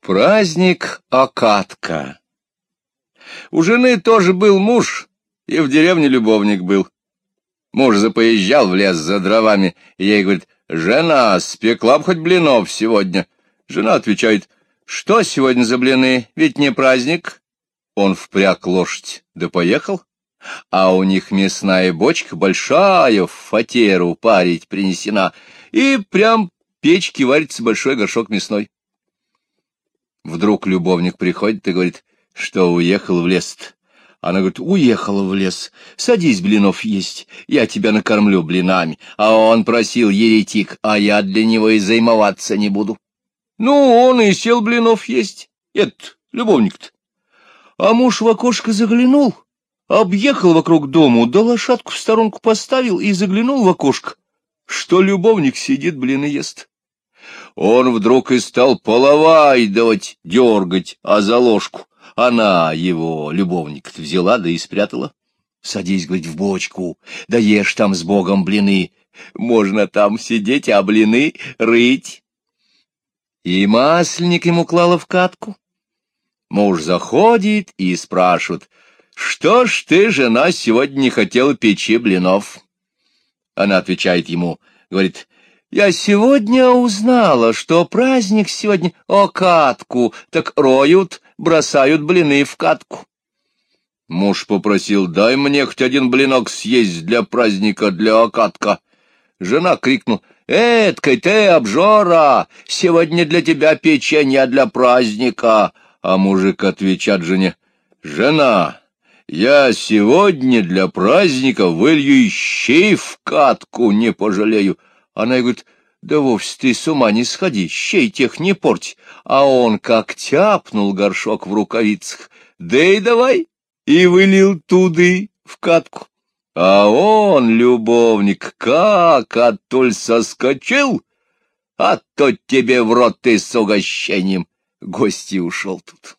Праздник Окатка. У жены тоже был муж, и в деревне любовник был. Муж запоезжал в лес за дровами, и ей говорит, «Жена, спекла б хоть блинов сегодня». Жена отвечает, «Что сегодня за блины? Ведь не праздник». Он впряг лошадь, да поехал. А у них мясная бочка большая, в фатеру парить принесена, и прям печки варится большой горшок мясной. Вдруг любовник приходит и говорит, что уехал в лес. Она говорит, уехала в лес, садись блинов есть, я тебя накормлю блинами. А он просил еретик, а я для него и займоваться не буду. Ну, он и сел блинов есть, этот любовник-то. А муж в окошко заглянул, объехал вокруг дому, да лошадку в сторонку поставил и заглянул в окошко, что любовник сидит, блины ест он вдруг и стал половай давать, дергать, а за ложку. Она его, любовник взяла, да и спрятала. Садись, говорит, в бочку, да ешь там с Богом блины. Можно там сидеть, а блины рыть. И масленник ему клала в катку. Муж заходит и спрашивает, что ж ты, жена, сегодня не хотела печи блинов? Она отвечает ему, говорит, я сегодня узнала, что праздник сегодня о катку, так роют, бросают блины в катку. Муж попросил, дай мне хоть один блинок съесть для праздника, для окатка. Жена крикнула, «Эткой ты, обжора, сегодня для тебя печенье для праздника!» А мужик отвечает жене, «Жена, я сегодня для праздника вылью щей в катку, не пожалею». Она говорит, да вовсе ты с ума не сходи, щей тех не порть. А он как тяпнул горшок в рукавицах. Да и давай, и вылил туды в катку. А он, любовник, как оттуль соскочил, а то тебе в рот ты с угощением. Гости ушел тут.